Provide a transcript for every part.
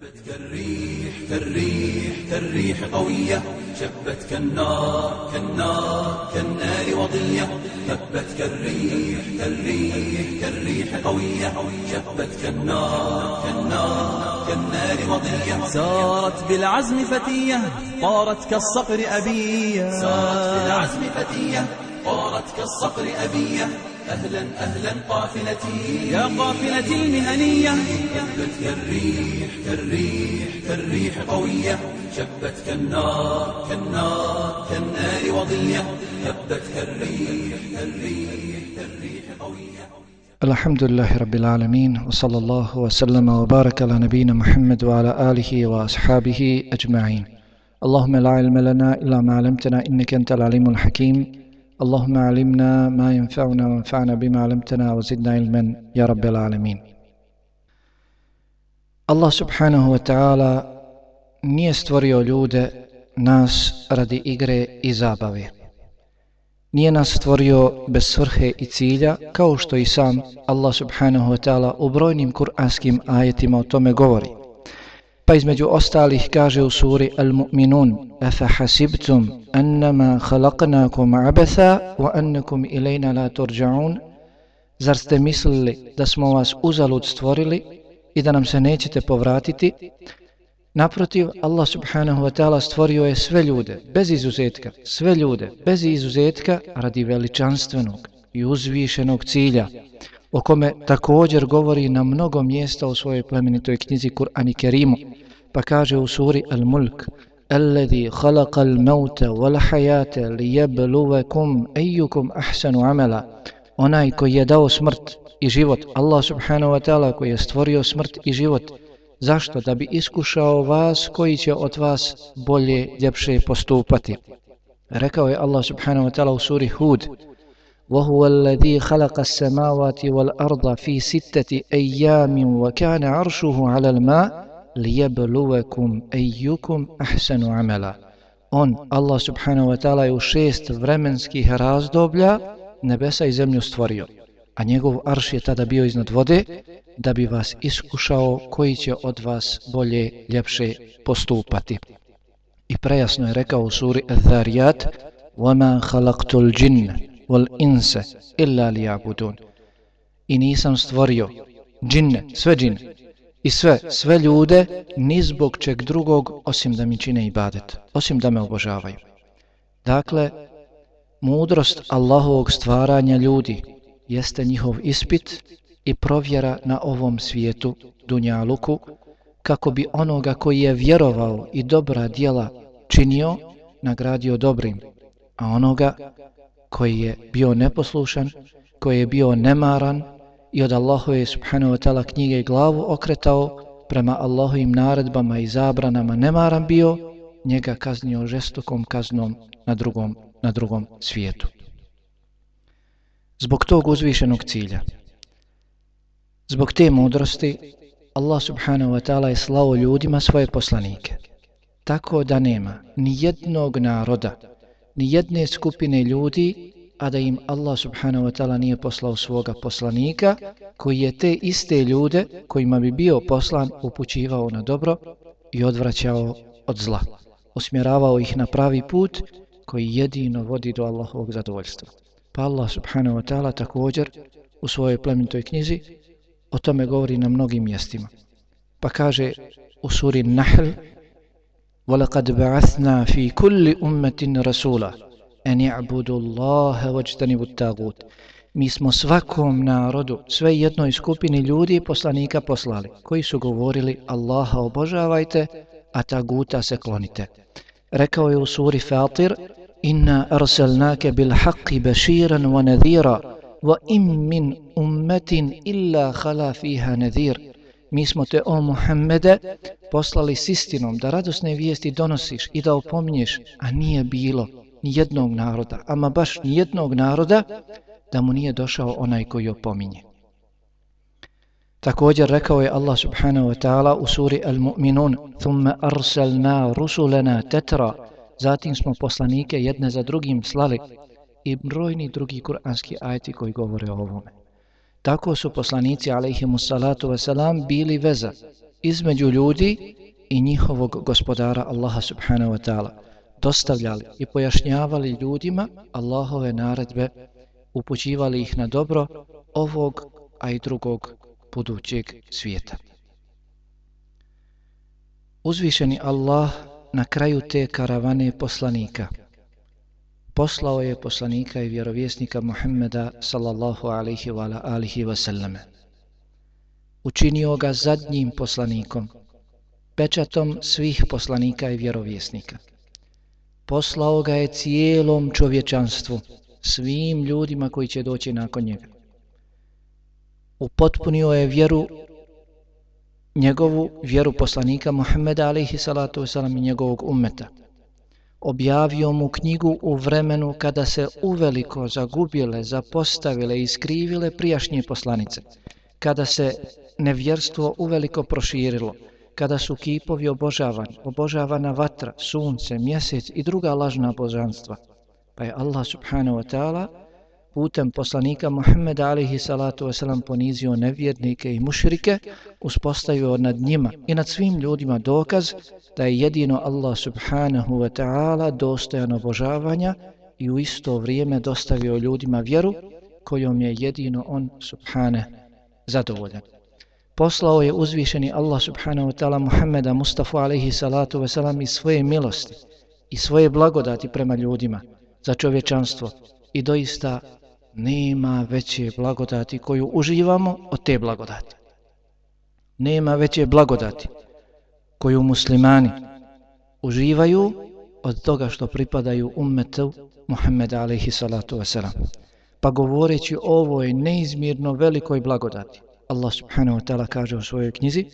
هبت كالريح كالريح كالريح قوية. شبت كالنار كالنار كالنار وضية. هبت كالريح كالريح كالريح قوية. شبت كالنار كالنار كالنار وضية. سارت بالعزم فتية طارت كالصقر أبية. سارت بالعزم فتية طارت كالصقر أبية. أهلا أهلا قافلتي. يا قافلتي المهنية هبت كالريح كالريح كالريح قوية. شبت كالنار كالنار كالنار وضية. هبت كالريح كالريح كالريح قوية. الحمد لله رب العالمين وصلى الله وسلم وبارك على نبينا محمد وعلى آله وأصحابه أجمعين. اللهم لا علم لنا إلا ما علمتنا إنك أنت العليم الحكيم. اللهم علمنا ما ينفعنا وانفعنا بما علمتنا وزدنا علما يا رب العالمين Allah subhanahu wa ta'ala nije stvorio ljude nas radi igre i zabave. Nije nas stvorio bez svrhe i cilja, kao što i sam Allah subhanahu wa ta'ala u brojnim kuranskim ajetima o tome govori. Pa između ostalih kaže u suri Al-Mu'minun Afa hasibtum annama khalaqnakum abetha wa annakum ilajna la turja'un Zar ste mislili da smo vas uzalud stvorili i da nam se nećete povratiti? Naprotiv, Allah subhanahu wa ta'ala stvorio je sve ljude, bez izuzetka, sve ljude, bez izuzetka, radi veličanstvenog i uzvišenog cilja, o kome također govori na mnogo mjesta u svojoj plemenitoj knjizi Kur'an i Kerimu, pa kaže u suri Al-Mulk, الذي خلق الموت والحياة ليبلوكم أيكم أحسن عملا onaj koji je dao smrt i život, Allah subhanahu wa ta'ala koji je stvorio smrt i život, zašto? Da bi iskušao vas koji će od vas bolje, ljepše postupati. Rekao je Allah subhanahu wa ta'ala u suri Hud, وهو الذي خلق السماوات والأرض في ستة أيام وكان عرشه على الماء ليبلوكم أيكم أحسن عملا On, Allah subhanahu wa ta'ala, je u šest vremenskih razdoblja nebesa i zemlju stvorio, a njegov arš je tada bio iznad vode, da bi vas iskušao koji će od vas bolje, ljepše postupati. I prejasno je rekao u suri Al-Dhariyat وَمَا خَلَقْتُ الْجِنَّ وَالْإِنْسَ إِلَّا لِيَعْبُدُونَ I nisam stvorio džinne, sve džinne i sve, sve ljude ni zbog čeg drugog osim da mi čine ibadet, osim da me obožavaju. Dakle, mudrost Allahovog stvaranja ljudi jeste njihov ispit i provjera na ovom svijetu, Dunjaluku, kako bi onoga koji je vjerovao i dobra dijela činio, nagradio dobrim, a onoga koji je bio neposlušan, koji je bio nemaran i od Allahove subhanahu wa ta'ala knjige glavu okretao prema Allahovim naredbama i zabranama nemaran bio, njega kaznio žestokom kaznom na drugom, na drugom svijetu. Zbog tog uzvišenog cilja, zbog te mudrosti, Allah subhanahu wa ta'ala je slao ljudima svoje poslanike. Tako da nema ni jednog naroda, ni jedne skupine ljudi a da im Allah subhanahu wa ta'ala nije poslao svoga poslanika, koji je te iste ljude kojima bi bio poslan upućivao na dobro i odvraćao od zla. Osmjeravao ih na pravi put koji jedino vodi do Allahovog zadovoljstva. Pa Allah subhanahu wa ta'ala također u svojoj plemenitoj knjizi o tome govori na mnogim mjestima. Pa kaže u suri Nahl وَلَقَدْ بَعَثْنَا فِي كُلِّ أُمَّةٍ رَسُولًا en i'budu Allahe vođtanibu tagut. Mi smo svakom narodu, sve jednoj skupini ljudi poslanika poslali, koji su govorili Allaha obožavajte, a taguta se klonite. Rekao je u suri Fatir, Inna arsalnake bil haqqi bashiran wa nadhira, wa im min ummetin illa hala fiha nadhir. Mi smo te, o Muhammede, poslali s istinom da radosne vijesti donosiš i da opominješ, a nije bilo ni jednog naroda, ama baš ni jednog naroda, da mu nije došao onaj koji opominje. Također rekao je Allah subhanahu wa ta'ala u suri Al-Mu'minun Thumma arsalna rusulana tetra Zatim smo poslanike jedne za drugim slali i brojni drugi kuranski ajeti koji govore o ovome. Tako su poslanici alaihimu salatu wasalam bili veza između ljudi i njihovog gospodara Allaha subhanahu wa ta'ala. Dostavljali i pojašnjavali ljudima Allahove naredbe, upućivali ih na dobro ovog, a i drugog budućeg svijeta. Uzvišeni Allah na kraju te karavane poslanika poslao je poslanika i vjerovjesnika Muhammeda sallallahu alaihi wa alihi wa sallame. Učinio ga zadnjim poslanikom, pečatom svih poslanika i vjerovjesnika. Poslao ga je cijelom čovječanstvu, svim ljudima koji će doći nakon njega. Upotpunio je vjeru njegovu vjeru poslanika Muhammeda alaihi salatu wasalam i njegovog ummeta. Objavio mu knjigu u vremenu kada se uveliko zagubile, zapostavile i skrivile prijašnje poslanice. Kada se nevjerstvo uveliko proširilo, kada su kipovi obožavani, obožavana vatra, sunce, mjesec i druga lažna božanstva. Pa je Allah subhanahu wa ta'ala putem poslanika Muhammeda alihi salatu wasalam ponizio nevjernike i mušrike, uspostavio nad njima i nad svim ljudima dokaz da je jedino Allah subhanahu wa ta'ala dostojan obožavanja i u isto vrijeme dostavio ljudima vjeru kojom je jedino on subhane zadovoljan. Poslao je uzvišeni Allah subhanahu wa ta'ala Muhammeda Mustafa alaihi salatu wasalam i svoje milosti i svoje blagodati prema ljudima za čovječanstvo i doista nema veće blagodati koju uživamo od te blagodati. Nema veće blagodati koju muslimani uživaju od toga što pripadaju ummetu Muhammeda alaihi salatu wasalam. Pa govoreći o ovoj neizmjerno velikoj blagodati, Allah subhanahu wa ta'ala kaže u svojoj knjizi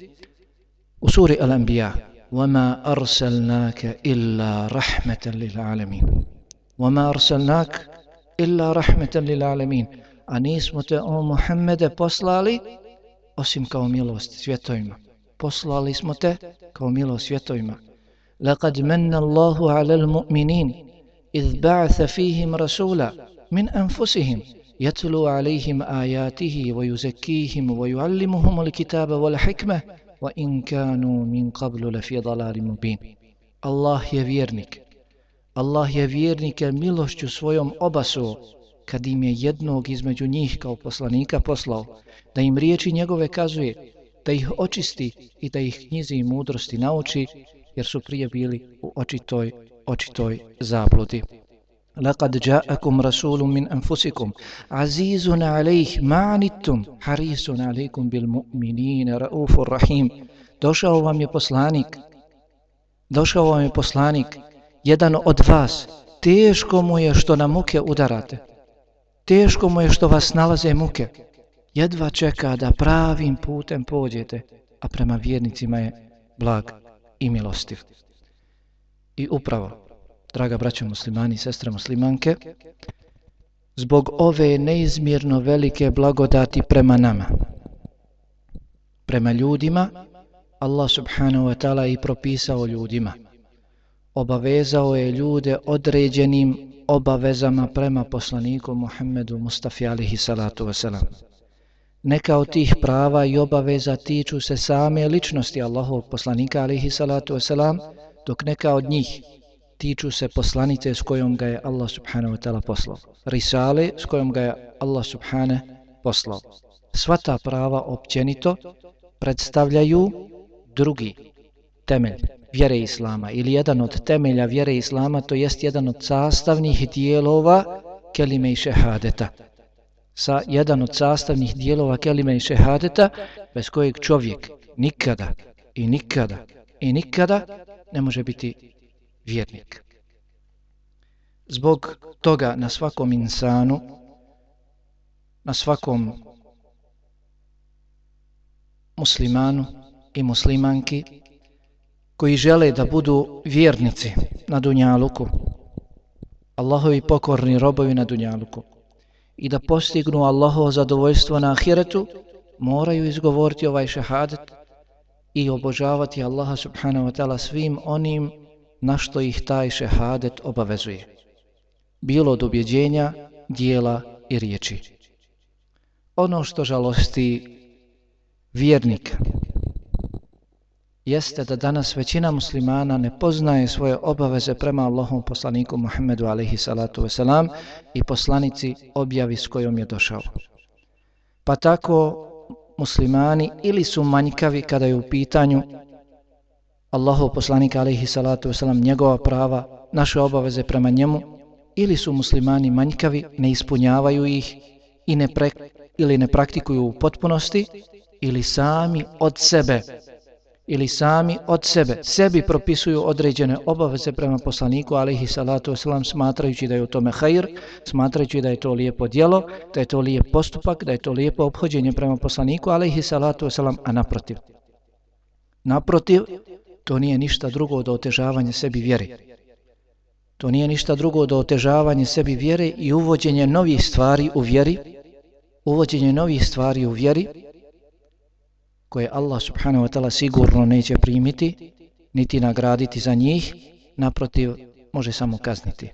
u suri Al-Anbiya وَمَا أَرْسَلْنَاكَ إِلَّا رَحْمَةً لِلْعَالَمِينَ وَمَا أَرْسَلْنَاكَ illa rahmetan lil alamin. A nismo te o Muhammede poslali osim kao milost svjetovima. Poslali smo te kao milost svjetovima. Laqad manna Allahu 'ala al-mu'minin idh ba'atha fihim rasula min anfusihim yatlu 'alayhim ayatihi wa yuzakkihim wa yu'allimuhum al-kitaba wal hikmah wa in kanu min qablu la fi dhalalin mubin. Allah je vjernik Allah je vjernike milošću svojom obasuo kad im je jednog između njih kao poslanika poslao, da im riječi njegove kazuje, da ih očisti i da ih knjizi i mudrosti nauči, jer su prije bili u očitoj, očitoj zabludi. لقد جاءكم رسول من أنفسكم عزيز عليه ما عنتم حريص عليكم بالمؤمنين رؤوف الرحيم došao vam je poslanik došao vam je poslanik jedan od vas, teško mu je što na muke udarate. Teško mu je što vas nalaze muke. Jedva čeka da pravim putem pođete, a prema vjernicima je blag i milostiv. I upravo, draga braća muslimani i sestre muslimanke, zbog ove neizmjerno velike blagodati prema nama, prema ljudima, Allah subhanahu wa ta'ala i propisao ljudima – obavezao je ljude određenim obavezama prema poslaniku Muhammedu Mustafi alihi salatu wasalam. Neka od tih prava i obaveza tiču se same ličnosti Allahovog poslanika alihi salatu wasalam, dok neka od njih tiču se poslanice s kojom ga je Allah subhanahu wa ta'ala poslao. Risale s kojom ga je Allah subhanahu poslao. Sva ta prava općenito predstavljaju drugi temelj vjere Islama ili jedan od temelja vjere Islama, to jest jedan od sastavnih dijelova kelime i šehadeta. Sa jedan od sastavnih dijelova kelime i šehadeta, bez kojeg čovjek nikada i nikada i nikada ne može biti vjernik. Zbog toga na svakom insanu, na svakom muslimanu i muslimanki koji žele da budu vjernici na Dunjaluku, Allahovi pokorni robovi na Dunjaluku, i da postignu Allahovo zadovoljstvo na ahiretu, moraju izgovoriti ovaj šehadet i obožavati Allaha subhanahu wa ta'ala svim onim na što ih taj šehadet obavezuje. Bilo od objeđenja, dijela i riječi. Ono što žalosti vjernika, jeste da danas većina muslimana ne poznaje svoje obaveze prema Allahom poslaniku Muhammedu alaihi salatu wasalam i poslanici objavi s kojom je došao. Pa tako muslimani ili su manjkavi kada je u pitanju Allahov poslanika alaihi salatu wasalam, njegova prava, naše obaveze prema njemu, ili su muslimani manjkavi, ne ispunjavaju ih i ne pre, ili ne praktikuju u potpunosti, ili sami od sebe ili sami od sebe sebi propisuju određene obaveze prema poslaniku alaihi salatu wasalam smatrajući da je u tome hajr, smatrajući da je to lijepo dijelo, da je to lijep postupak, da je to lijepo obhođenje prema poslaniku alaihi salatu wasalam, a naprotiv. Naprotiv, to nije ništa drugo do otežavanja sebi vjeri. To nije ništa drugo do otežavanja sebi vjere i uvođenje novih stvari u vjeri, uvođenje novih stvari u vjeri, koje Allah subhanahu wa ta'ala sigurno neće primiti, niti nagraditi za njih, naprotiv, može samo kazniti.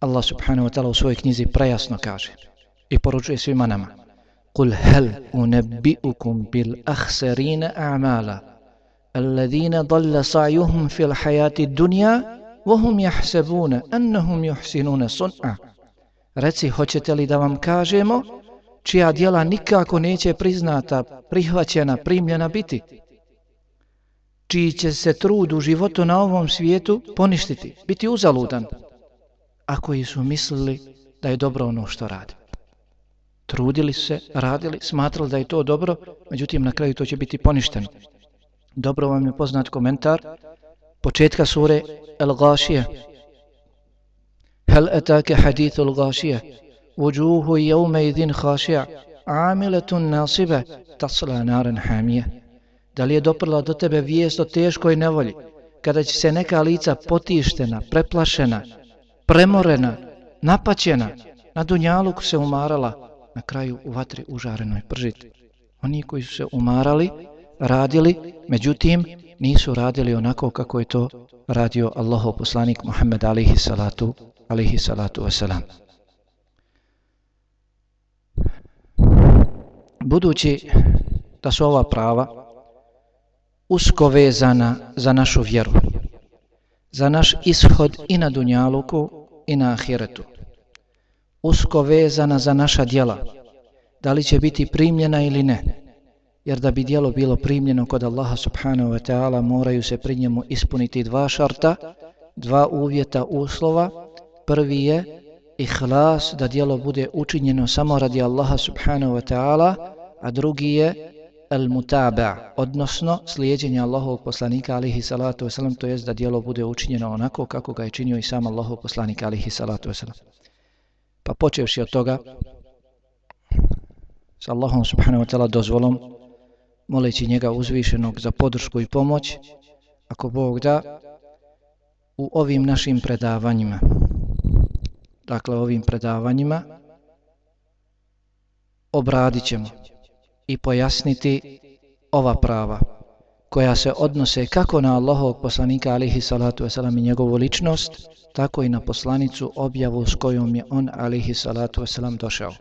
Allah subhanahu wa ta'ala u svojoj knjizi prejasno kaže i poručuje svima nama قُلْ هَلْ أُنَبِّئُكُمْ بِالْأَخْسَرِينَ أَعْمَالَ الَّذِينَ ضَلَّ سَعْيُهُمْ فِي الْحَيَاتِ الدُّنْيَا وَهُمْ يَحْسَبُونَ أَنَّهُمْ يُحْسِنُونَ صُنْعَ Reci, hoćete li da vam kažemo čija dijela nikako neće priznata, prihvaćena, primljena biti, čiji će se trud u životu na ovom svijetu poništiti, biti uzaludan, a koji su mislili da je dobro ono što radi. Trudili se, radili, smatrali da je to dobro, međutim na kraju to će biti poništeno. Dobro vam je poznat komentar početka sure El-Gashije. Hel etake hadithu El-Gashije. وجوه يومئذ خاشع عاملة ناصبة تصلى نارا حامية Da li je doprla do tebe vijest o teškoj nevolji, kada će se neka lica potištena, preplašena, premorena, napaćena, na dunjaluku se umarala, na kraju u vatri užarenoj pržiti. Oni koji su se umarali, radili, međutim, nisu radili onako kako je to radio Allahov poslanik Muhammed alihi salatu, alihi salatu wasalam. Budući da su ova prava usko vezana za našu vjeru, za naš ishod i na Dunjaluku i na Ahiretu, usko vezana za naša djela, da li će biti primljena ili ne, jer da bi djelo bilo primljeno kod Allaha subhanahu wa ta'ala moraju se pri njemu ispuniti dva šarta, dva uvjeta uslova, prvi je ihlas da djelo bude učinjeno samo radi Allaha subhanahu wa ta'ala, a drugi je el mutaba, odnosno slijedjenje Allahovog poslanika alihi salatu wasalam, to jest da dijelo bude učinjeno onako kako ga je činio i sam Allahov poslanik alihi salatu wasalam. Pa počevši od toga, s Allahom subhanahu wa ta'ala dozvolom, moleći njega uzvišenog za podršku i pomoć, ako Bog da, u ovim našim predavanjima, dakle ovim predavanjima, obradit ćemo i pojasniti ova prava koja se odnose kako na Allahovog poslanika alihi salatu wasalam i njegovu ličnost, tako i na poslanicu objavu s kojom je on alihi salatu wasalam došao.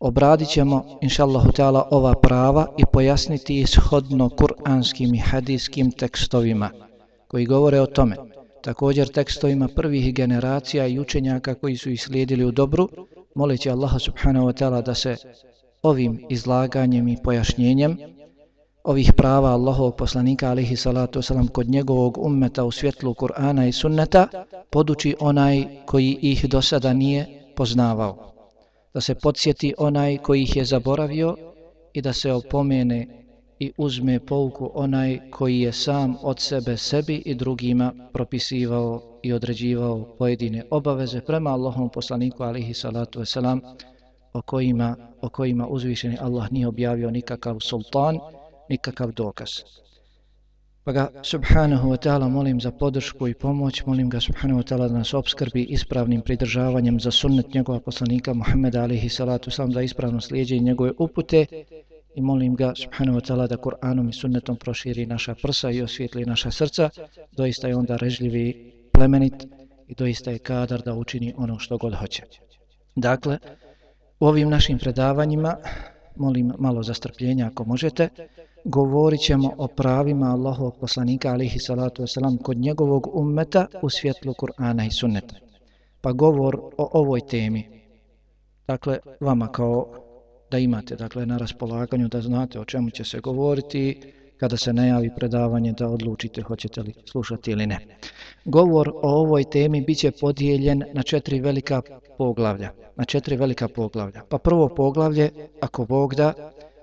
Obradit ćemo, inšallahu ta'ala, ova prava i pojasniti ishodno kuranskim i hadijskim tekstovima koji govore o tome. Također tekstovima prvih generacija i učenjaka koji su islijedili u dobru, moleći Allaha subhanahu wa ta'ala da se ovim izlaganjem i pojašnjenjem ovih prava Allahovog poslanika alihi salatu wasalam kod njegovog ummeta u svjetlu Kur'ana i sunneta poduči onaj koji ih do sada nije poznavao. Da se podsjeti onaj koji ih je zaboravio i da se opomene i uzme pouku onaj koji je sam od sebe sebi i drugima propisivao i određivao pojedine obaveze prema Allahom poslaniku alihi salatu wasalam o kojima, o kojima uzvišeni Allah nije objavio nikakav sultan, nikakav dokaz. Pa ga subhanahu wa ta'ala molim za podršku i pomoć, molim ga subhanahu wa ta'ala da nas obskrbi ispravnim pridržavanjem za sunnet njegova poslanika Muhammeda alihi salatu sam za ispravno slijeđe njegove upute i molim ga subhanahu wa ta'ala da Kur'anom i sunnetom proširi naša prsa i osvijetli naša srca, doista je onda režljivi plemenit i doista je kadar da učini ono što god hoće. Dakle, U ovim našim predavanjima, molim malo za strpljenje ako možete, govorit ćemo o pravima Allahovog poslanika alihi salatu wasalam kod njegovog ummeta u svjetlu Kur'ana i sunneta. Pa govor o ovoj temi, dakle, vama kao da imate dakle, na raspolaganju, da znate o čemu će se govoriti, kada se najavi predavanje da odlučite hoćete li slušati ili ne. Govor o ovoj temi biće podijeljen na četiri velika poglavlja. Na četiri velika poglavlja. Pa prvo poglavlje, ako Bog da,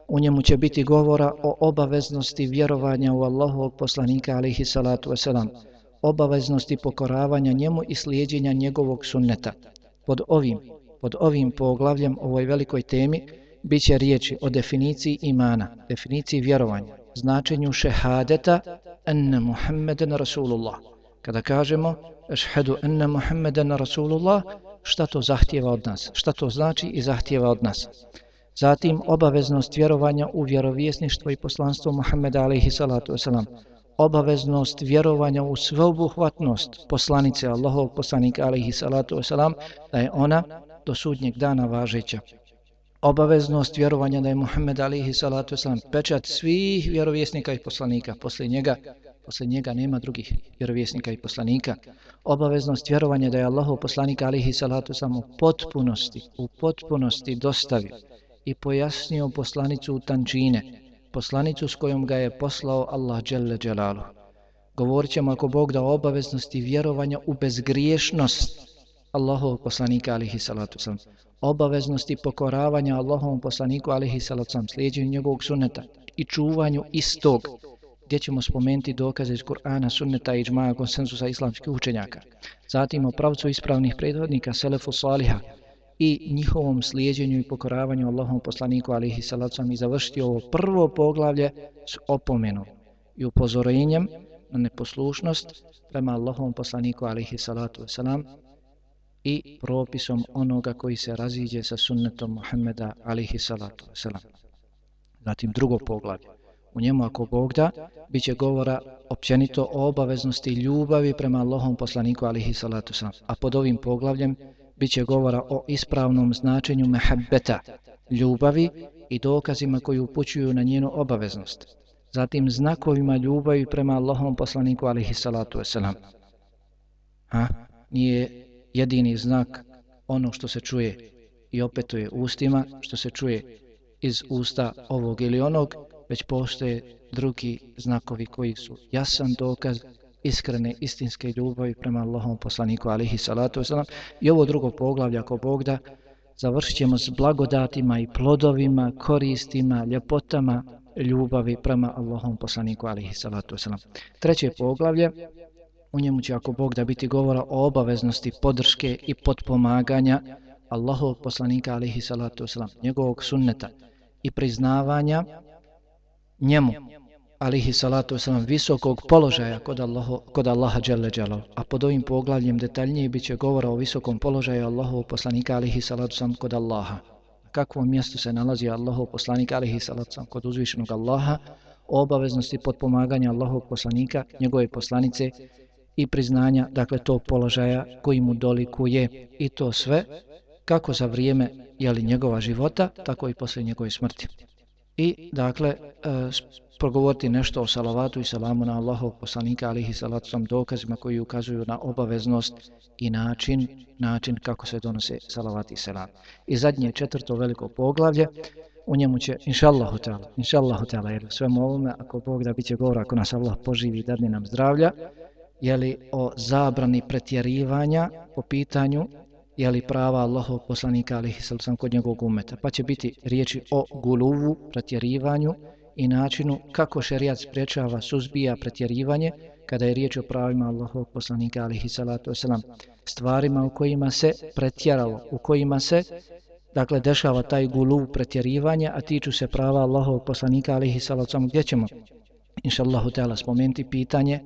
u njemu će biti govora o obaveznosti vjerovanja u Allahovog poslanika alihi salatu wasalam, obaveznosti pokoravanja njemu i slijedjenja njegovog sunneta. Pod ovim, pod ovim poglavljem, ovoj velikoj temi, bit će riječi o definiciji imana, definiciji vjerovanja, značenju šehadeta enne Muhammeden Rasulullah. Kada kažemo šhedu enne Muhammeden Rasulullah, šta to zahtjeva od nas? Šta to znači i zahtjeva od nas? Zatim obaveznost vjerovanja u vjerovjesništvo i poslanstvo Muhammeda alaihi salatu wasalam. Obaveznost vjerovanja u sveobuhvatnost poslanice Allahov poslanika alaihi salatu wasalam, da je ona do sudnjeg dana važeća obaveznost vjerovanja da je Muhammed alihi salatu wasalam pečat svih vjerovjesnika i poslanika. Poslije njega, poslije njega nema drugih vjerovjesnika i poslanika. Obaveznost vjerovanja da je Allahov poslanik alihi salatu wasalam u potpunosti, u potpunosti dostavio i pojasnio poslanicu u tančine, poslanicu s kojom ga je poslao Allah dželle dželalu. Govorit ćemo ako Bog da obaveznosti vjerovanja u bezgriješnost Allahovog poslanika alihi salatu wasalam obaveznosti pokoravanja Allahovom poslaniku alihi salacom, slijedjenju njegovog sunneta i čuvanju istog, gdje ćemo spomenuti dokaze iz Kur'ana, sunneta i džmaja konsensusa islamskih učenjaka. Zatim o pravcu ispravnih predvodnika, selefu saliha i njihovom slijedjenju i pokoravanju Allahovom poslaniku alihi salacom i završiti ovo prvo poglavlje s opomenom i upozorenjem na neposlušnost prema Allahovom poslaniku alihi salatu wasalam i propisom onoga koji se raziđe sa sunnetom Muhammeda alihi salatu wasalam. Zatim drugo poglavlje. U njemu ako Bog da, bit će govora općenito o obaveznosti ljubavi prema Allahom poslaniku alihi salatu wasalam. A pod ovim poglavljem bit će govora o ispravnom značenju mehabbeta, ljubavi i dokazima koji upućuju na njenu obaveznost. Zatim znakovima ljubavi prema Allahom poslaniku alihi salatu wasalam. Ha? Nije jedini znak ono što se čuje i opetuje ustima, što se čuje iz usta ovog ili onog, već postoje drugi znakovi koji su jasan dokaz iskrene, istinske ljubavi prema Allahom poslaniku alihi salatu wasalam. I ovo drugo poglavlje, ako Bog da, završit ćemo s blagodatima i plodovima, koristima, ljepotama ljubavi prema Allahom poslaniku alihi salatu wasalam. Treće poglavlje, U njemu će ako Bog da biti govora o obaveznosti podrške i potpomaganja Allahov poslanika alihi salatu wasalam, njegovog sunneta i priznavanja njemu alihi salatu wasalam visokog položaja kod, Allaho, kod Allaha dželle dželal. A pod ovim poglavljem detaljnije bit će govora o visokom položaju Allahov poslanika alihi salatu wasalam kod Allaha. Na kakvom mjestu se nalazi Allahov poslanika alihi salatu wasalam kod uzvišenog Allaha, o obaveznosti potpomaganja Allahov poslanika, njegove poslanice i priznanja, dakle, tog položaja koji mu dolikuje i to sve kako za vrijeme jeli, njegova života, tako i posle njegove smrti. I, dakle, e, progovoriti nešto o salavatu i salamu na Allahov poslanika, alihi salatu sam dokazima koji ukazuju na obaveznost i način, način kako se donose salavat i salam. I zadnje četvrto veliko poglavlje, u njemu će, inša Allahu ta'ala, inša ta'ala, jer svemu ovome, ako Bog da biće govora, ako nas Allah poživi i dadne nam zdravlja, jeli, o zabrani pretjerivanja po pitanju jeli, prava Allahov poslanika alihi sallam kod njegovog umeta. Pa će biti riječi o guluvu, pretjerivanju i načinu kako šerijat sprečava, suzbija pretjerivanje kada je riječ o pravima Allahov poslanika alihi sallatu wasalam. Stvarima u kojima se pretjeralo, u kojima se dakle dešava taj guluv pretjerivanja, a tiču se prava Allahov poslanika alihi sallatu wasalam. Gdje ćemo? Inša Allahu spomenuti pitanje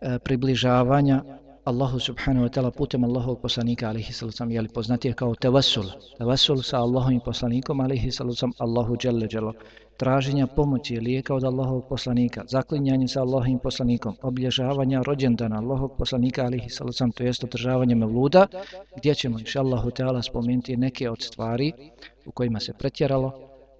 E, približavanja Allahu subhanahu wa ta'ala putem Allahovog poslanika alihi sallam jeli poznatije kao tevasul tevasul sa Allahovim poslanikom alihi sallam Allahu jalla jalla traženja pomoći lijeka od Allahovog poslanika zaklinjanje sa Allahovim poslanikom obilježavanja rođendana Allahovog poslanika alihi sallam to jest održavanje mevluda gdje ćemo inša Allahu ta'ala spomenuti neke od stvari u kojima se pretjeralo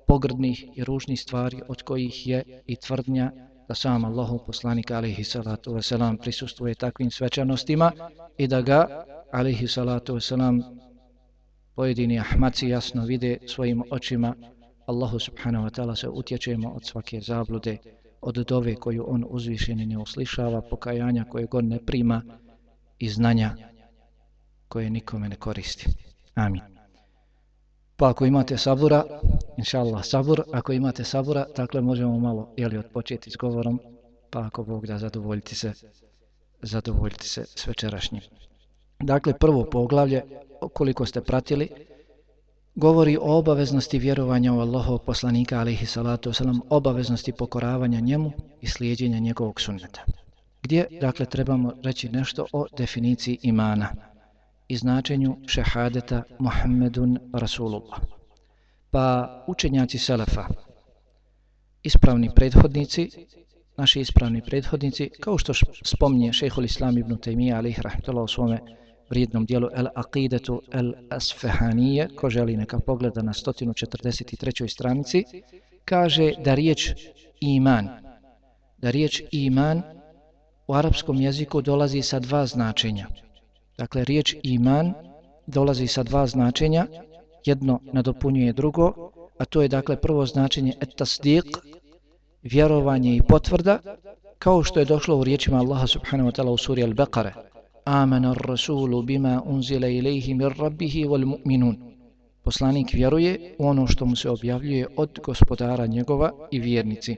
pogrdnih i ružnih stvari od kojih je i tvrdnja da sam Allahu poslanik alihi salatu wasalam prisustuje takvim svečanostima i da ga alihi salatu wasalam pojedini ahmaci jasno vide svojim očima Allahu subhanahu wa ta'ala se utječemo od svake zablude od dove koju on uzvišeni ne uslišava pokajanja koje god ne prima i znanja koje nikome ne koristi. Amin. Pa ako imate sabura, inša Allah sabur, ako imate sabura, dakle možemo malo jeli, odpočeti s govorom, pa ako Bog da zadovoljiti se, zadovoljiti se s večerašnjim. Dakle, prvo poglavlje, koliko ste pratili, govori o obaveznosti vjerovanja u Allahov poslanika, alihi salatu wasalam, obaveznosti pokoravanja njemu i slijedjenja njegovog sunneta. Gdje, dakle, trebamo reći nešto o definiciji imana i značenju šehadeta Muhammedun Rasulullah. Pa učenjaci Selefa, ispravni prethodnici, naši ispravni prethodnici, kao što spominje šehol Islam ibn Taymiyyah, alih rahmetullah u svome vrijednom dijelu El Aqidetu El Asfahanije, ko želi neka pogleda na 143. stranici, kaže da riječ iman, da riječ iman u arapskom jeziku dolazi sa dva značenja. Dakle, riječ iman dolazi sa dva značenja, jedno nadopunjuje drugo, a to je dakle prvo značenje etasdiq, vjerovanje i potvrda, kao što je došlo u riječima Allaha subhanahu wa ta'ala u suri Al-Baqara. Amana ar-rasulu bima unzila ilayhi min rabbihi wal mu'minun. Poslanik vjeruje u ono što mu se objavljuje od gospodara njegova i vjernici.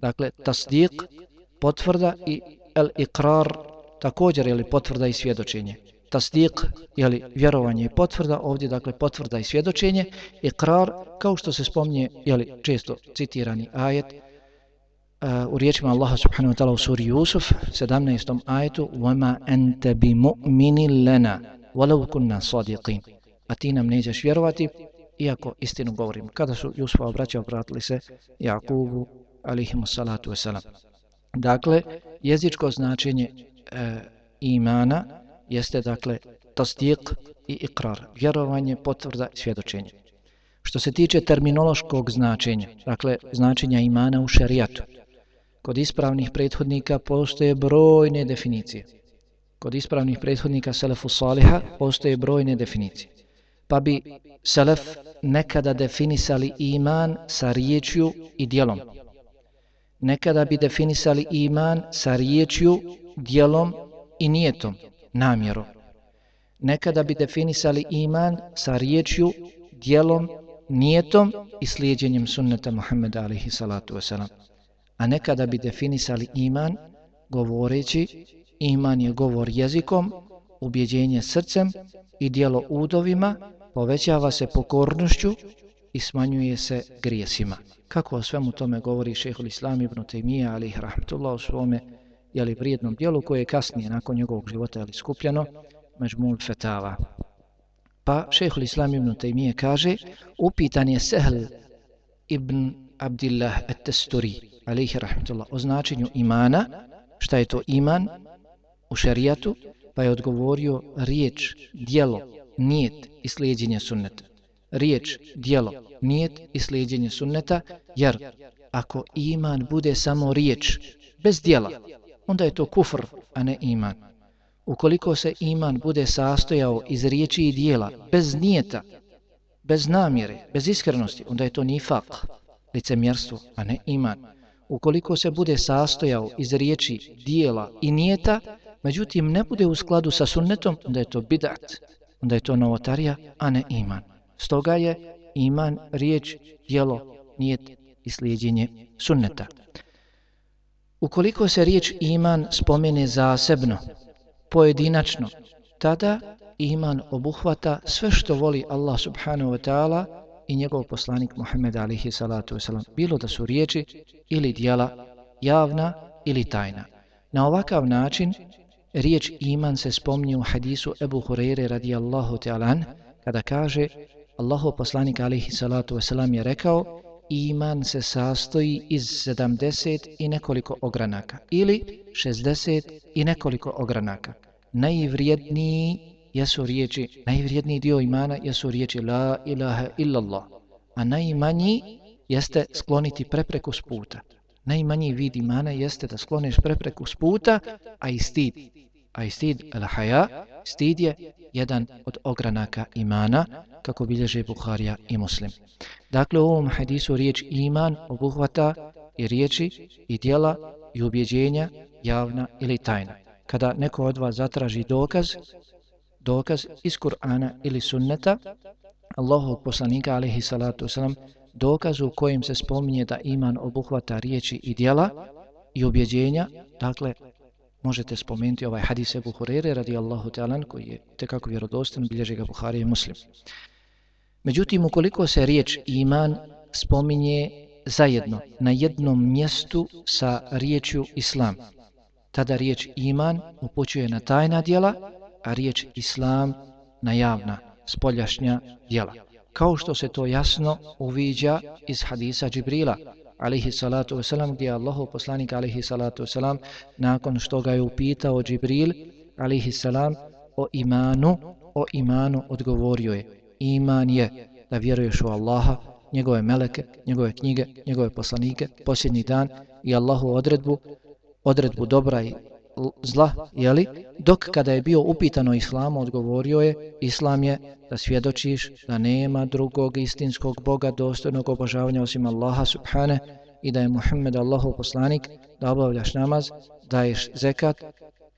Dakle, tasdiq, potvrda i el-iqrar, također je li potvrda i svjedočenje. Tasdiq je li vjerovanje i potvrda, ovdje dakle potvrda i svjedočenje. Iqrar, kao što se spomnje, je li često citirani ajet, uh, u riječima Allaha subhanahu wa ta'ala u suri Yusuf, 17. ajetu, وَمَا أَنْتَ بِمُؤْمِنِ لَنَا وَلَوْ كُنَّا صَدِقِينَ A ti nam nećeš vjerovati, iako istinu govorim. Kada su Jusufa obraća, obratili se Jakubu, alihimu salatu wasalam. Dakle, jezičko značenje e, imana jeste dakle tasdiq i ikrar, vjerovanje, potvrda i svjedočenje. Što se tiče terminološkog značenja, dakle značenja imana u šerijatu, kod ispravnih prethodnika postoje brojne definicije. Kod ispravnih prethodnika Selefu Saliha postoje brojne definicije. Pa bi Selef nekada definisali iman sa riječju i dijelom, nekada bi definisali iman sa riječju, dijelom i nijetom, namjerom. Nekada bi definisali iman sa riječju, dijelom, nijetom i slijedjenjem sunneta Muhammeda alihi salatu wasalam. A nekada bi definisali iman govoreći iman je govor jezikom, ubjeđenje srcem i dijelo udovima, povećava se pokornošću i smanjuje se grijesima kako o svemu tome govori šehol Islam ibn Taymiyyah alih rahmetullah u svome jeli vrijednom dijelu koje je kasnije nakon njegovog života ali skupljeno Međmul Fetava. Pa šehhul Islam ibn Taymije kaže upitan je Sehl ibn Abdillah at-Testuri alaihi rahmetullah o značenju imana šta je to iman u šarijatu pa je odgovorio riječ, dijelo, nijet i slijedjenje sunneta riječ, dijelo, nijet i slijedjenje sunneta, jer ako iman bude samo riječ, bez dijela, onda je to kufr, a ne iman. Ukoliko se iman bude sastojao iz riječi i dijela, bez nijeta, bez namjere, bez iskrenosti, onda je to nifak, licemjerstvo, a ne iman. Ukoliko se bude sastojao iz riječi, dijela i nijeta, međutim ne bude u skladu sa sunnetom, onda je to bidat, onda je to novotarija, a ne iman. Stoga je iman riječ, dijelo, nijet i slijedjenje sunneta. Ukoliko se riječ iman spomene zasebno, pojedinačno, tada iman obuhvata sve što voli Allah subhanahu wa ta'ala i njegov poslanik Muhammed alihi salatu wasalam, bilo da su riječi ili dijela javna ili tajna. Na ovakav način riječ iman se spomni u hadisu Ebu Hureyre radijallahu ta'ala kada kaže Allahov poslanik alihi salatu wasalam je rekao iman se sastoji iz 70 i nekoliko ogranaka ili 60 i nekoliko ogranaka. Najvrijedniji jesu riječi, najvrijedniji dio imana jesu riječi la ilaha illallah, a najmanji jeste skloniti prepreku s puta. Najmanji vid imana jeste da skloniš prepreku s puta, a i stid. A i stid, al-haja, stid je jedan od ogranaka imana, kako bilježe Buharija i Muslim. Dakle, u ovom hadisu riječ iman obuhvata i riječi i dijela i ubjeđenja javna ili tajna. Kada neko od vas zatraži dokaz, dokaz iz Kur'ana ili sunneta, Allahog poslanika alaihi salatu wasalam, dokaz u kojem se spominje da iman obuhvata riječi i dijela i ubjeđenja, dakle, možete spomenuti ovaj hadis Ebu Hurere radijallahu ta'alan koji je tekako vjerodostan, bilježi ga Buhari i Muslim. Međutim, ukoliko se riječ iman spominje zajedno na jednom mjestu sa riječju islam, tada riječ iman upućuje na tajna djela, a riječ islam na javna, spoljašnja djela. Kao što se to jasno uviđa iz hadisa Džibrila, alihi salatu wasalam, gdje je Allahov poslanik alihi salatu wasalam, nakon što ga je upitao Džibril, alihi salam, o imanu, o imanu odgovorio je. Iman je da vjeruješ u Allaha, njegove meleke, njegove knjige, njegove poslanike, posljednji dan i Allahu odredbu, odredbu dobra i zla, jeli? Dok kada je bio upitano islamu, odgovorio je, islam je da svjedočiš da nema drugog istinskog Boga dostojnog obožavanja osim Allaha subhane i da je Muhammed Allahov poslanik, da obavljaš namaz, daješ zekat,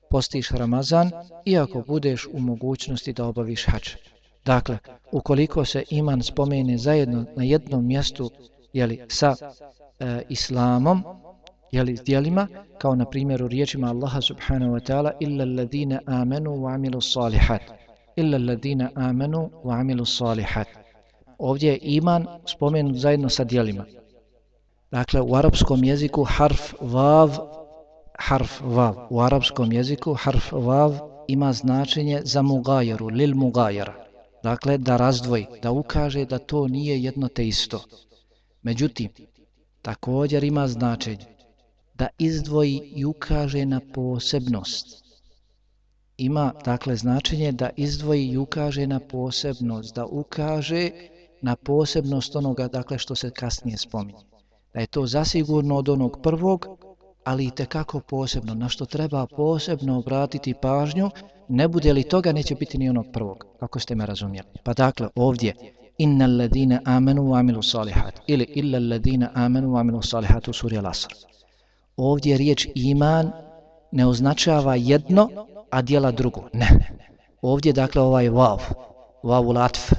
postiš Ramazan, i ako budeš u mogućnosti da obaviš hač. Dakle, ukoliko se iman spomene zajedno na jednom mjestu jeli, sa e, islamom, jeli, s dijelima, kao na primjeru riječima Allaha subhanahu wa ta'ala illa alladine amanu wa amilu salihat. Illa alladine amanu wa amilu salihat. Ovdje je iman spomenut zajedno sa dijelima dakle u arapskom jeziku harf vav harf vav. U arapskom jeziku harf vav ima značenje za mugajeru lil mugajera dakle da razdvoji da ukaže da to nije jedno te isto međutim također ima značenje da izdvoji i ukaže na posebnost. Ima dakle značenje da izdvoji i ukaže na posebnost, da ukaže na posebnost onoga dakle što se kasnije spominje. Da je to zasigurno od onog prvog, ali i tekako posebno, na što treba posebno obratiti pažnju, ne bude li toga, neće biti ni onog prvog, kako ste me razumjeli. Pa dakle, ovdje, inna alladine amenu wa amilu salihat, ili illa alladine amenu wa amilu salihat u suri Al-Asr ovdje riječ iman ne označava jedno, a dijela drugo. Ne. Ovdje dakle ovaj vav, vavu latf,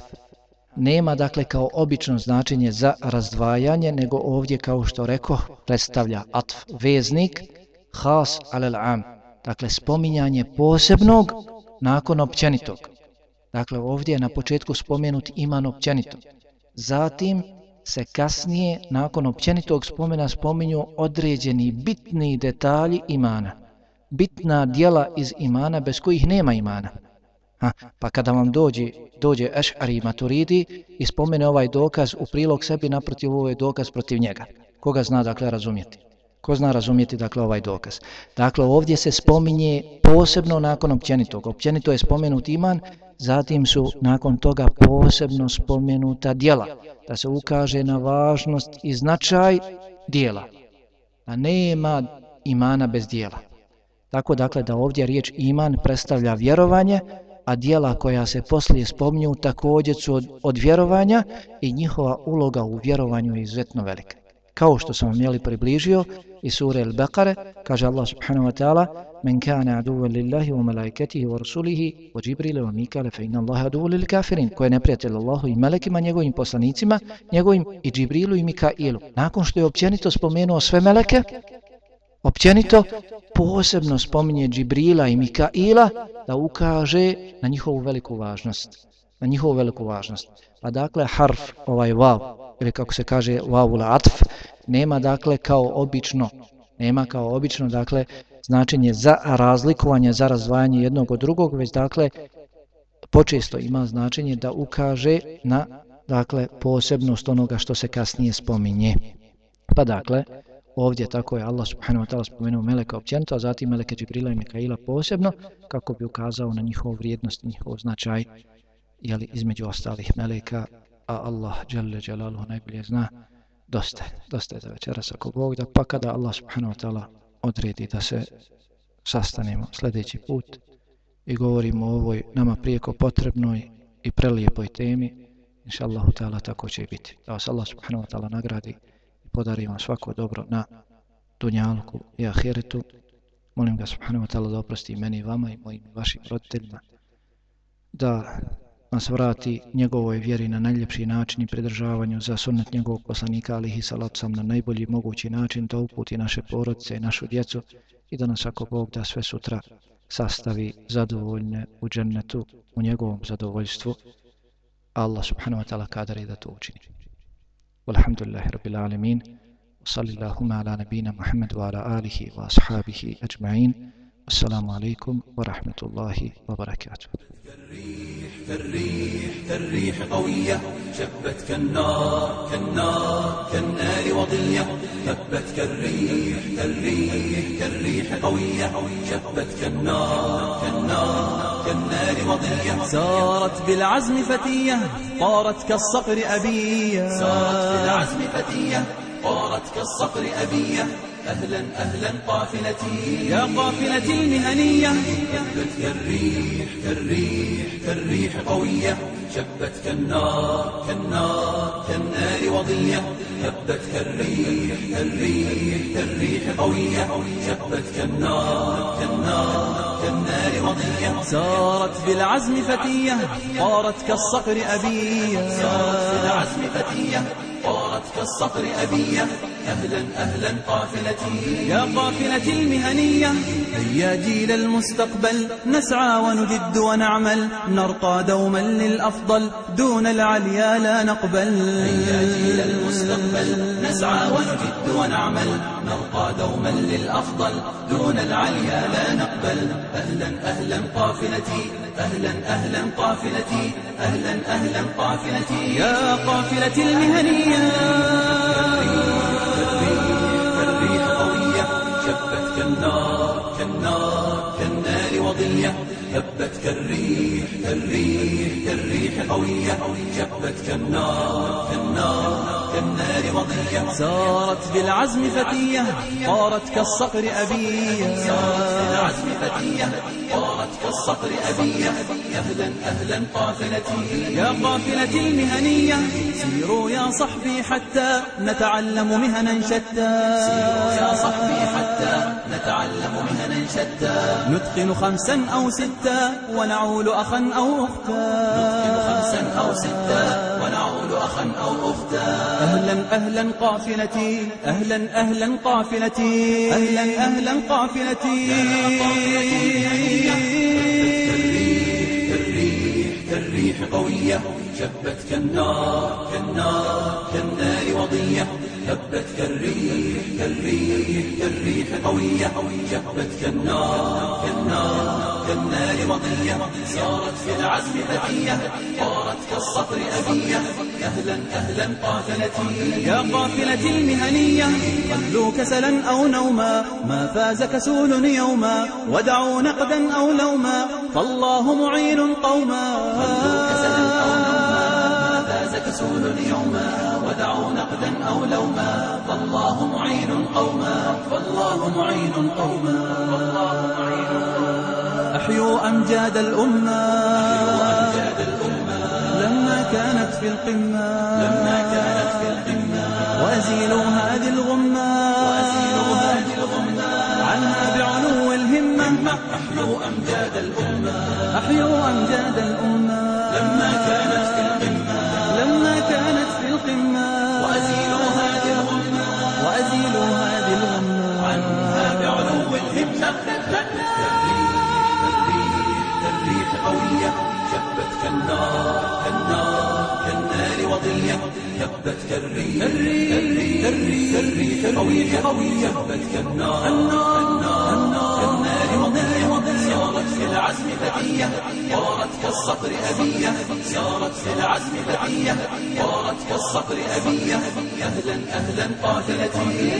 nema dakle kao obično značenje za razdvajanje, nego ovdje kao što reko predstavlja atf, veznik, has alel am, dakle spominjanje posebnog nakon općenitog. Dakle ovdje je na početku spomenut iman općenito. Zatim se kasnije, nakon općenitog spomena, spominju određeni bitni detalji imana. Bitna dijela iz imana bez kojih nema imana. Ha, pa kada vam dođe, dođe Eš'ari Maturidi i spomene ovaj dokaz u prilog sebi, naprotiv ovaj dokaz protiv njega. Koga zna dakle razumjeti? Ko zna razumjeti dakle ovaj dokaz? Dakle, ovdje se spominje posebno nakon općenitog. Općenito je spomenut iman, zatim su nakon toga posebno spomenuta dijela, da se ukaže na važnost i značaj dijela. A nema imana bez dijela. Tako dakle da ovdje riječ iman predstavlja vjerovanje, a dijela koja se poslije spominju također su od, od vjerovanja i njihova uloga u vjerovanju je izuzetno velika. Kao što sam vam jeli približio i sure Al-Baqare, kaže Allah subhanahu wa ta'ala Men kana aduvan lillahi wa malaikatihi wa rasulihi wa Džibrile wa Mikale fe inna Allahe aduvan lil kafirin koje je neprijatelj Allahu i melekima, njegovim poslanicima, njegovim i Džibrilu i Mikailu. Nakon što je općenito spomenuo sve meleke, općenito posebno spominje Džibrila i Mikaila da ukaže na njihovu veliku važnost. Na njihovu veliku važnost. Pa dakle harf, ovaj vav, ili kako se kaže vavula atf, nema dakle kao obično, nema kao obično dakle značenje za razlikovanje, za razdvajanje jednog od drugog, već dakle počesto ima značenje da ukaže na dakle posebnost onoga što se kasnije spominje. Pa dakle, ovdje tako je Allah subhanahu wa ta'ala spomenuo Meleka općenito, a zatim Meleke Džibrila i Mikaila posebno, kako bi ukazao na njihovu vrijednost i njihov značaj, jeli između ostalih Meleka, a Allah, dželle Jalaluhu, najbolje zna, dosta je, dosta je za večeras ako Bog da, pa kada Allah subhanahu wa ta'ala odredi da se sastanemo sljedeći put i govorimo o ovoj nama prijeko potrebnoj i prelijepoj temi, inša Allahu ta'ala tako će i biti. Da vas Allah subhanahu wa ta'ala nagradi podari vam svako dobro na dunjalku i ahiretu. Molim ga subhanahu wa ta'ala da oprosti meni i vama i mojim vašim roditeljima, da nas vrati njegovoj vjeri na najljepši način i pridržavanju za sunnet njegovog poslanika alihi salatu sam na najbolji mogući način da uputi naše porodice i našu djecu i da nas ako Bog da sve sutra sastavi zadovoljne u džennetu u njegovom zadovoljstvu Allah subhanahu wa ta'ala kadari da to učini walhamdulillahi rabbil alamin وصلى اللهم على نبينا محمد وعلى آله وأصحابه أجمعين. والسلام عليكم ورحمة الله وبركاته. كالريح كالريح كالريح قوية. شبت كالنار كالنار كالنار وضية. هبت كالريح كالريح كالريح قوية. شبت كالنار كالنار كالنار وضية. سارت بالعزم فتية طارت كالصقر أبية. سارت في العزم فتية طارت كالصقر أبية. أهلا أهلا قافلتي. يا قافلتي المهنية هبت كالريح كالريح كالريح قوية. شبت كالنار كالنار كالنار وضية. هبت كالريح كالريح كالريح قوية. شبت كالنار كالنار كالنار وضية. سارت بالعزم فتية طارت كالصقر أبية. سارت في العزم فتية طارت كالصقر أبية. أهلا أهلا قافلتي. يا قافلتي المهنية. هيا جيل المستقبل نسعى ونجد ونعمل. نرقى دوما للأفضل دون العليا لا نقبل. يا جيل المستقبل نسعى ونجد ونعمل. نرقى دوما للأفضل دون العليا لا نقبل. أهلا أهلا قافلتي. أهلا أهلا قافلتي. أهلا أهلا قافلتي. يا قافلتي المهنية. هبت كالريح كالريح كالريح قوية شبت كالنار كالنار كالنار وضية. سارت بالعزم فتية طارت كالصقر أبية. سارت في العزم فتية طارت كالصقر أبية. أهلا أهلا قافلتي يا قافلتي المهنية سيروا يا صحبي حتى نتعلم مهنا شتى. يا صحبي حتى نتعلم مهنا شتى. نتقن خمسا أو ستا. ونعول أخا أو أختا. خمسا أو ستا ونعود أخا أو أختا. أهلا أهلا قافلتي. أهلا أهلا قافلتي. أهلا أهلا قافلتي. كالريح قوية. شبت كالنار كالنار كالنار وضية. هبت كالريح كالريح كالريح قوية شبت كالنار كالنار كالنار وضية سارت في العزم فتية طارت كالصقر أبية أهلا أهلا قافلتي يا قافلتي المهنية خلوا كسلا أو نوما. ما فاز كسول يوما ودعوا نقدا أو لوما. فالله معين قوما. كسلا أو نوما. ما فاز كسول يوما. ودعوا نقدا أو لوما. فالله معين قوما. فالله معين قوما. أحيوا أمجاد الأمة أمجاد الأمة. لما كانت في القمة. لما كانت في القمة. وأزيلوا هذه الغمة. وأزيلوا هذه الغمة. عنها بعلو الهمة. أحيوا أمجاد الأمة. أحيوا أمجاد الأمة. لما كانت الهمة كالريح قوية شبت كالنار كالنار كالنار وضية هبت كالريح كالريح قوية قوية هبت كالنار كالنار كالنار وضية سارت في العزم فتية طارت كالصقر أبية سارت في العزم فتية طارت كالصقر أبية أهلا أهلا قافلتي